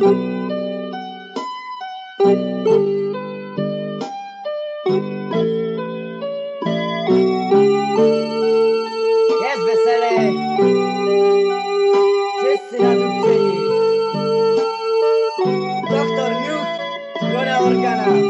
Gaz beselen jestela dubi daktor mio gore arkana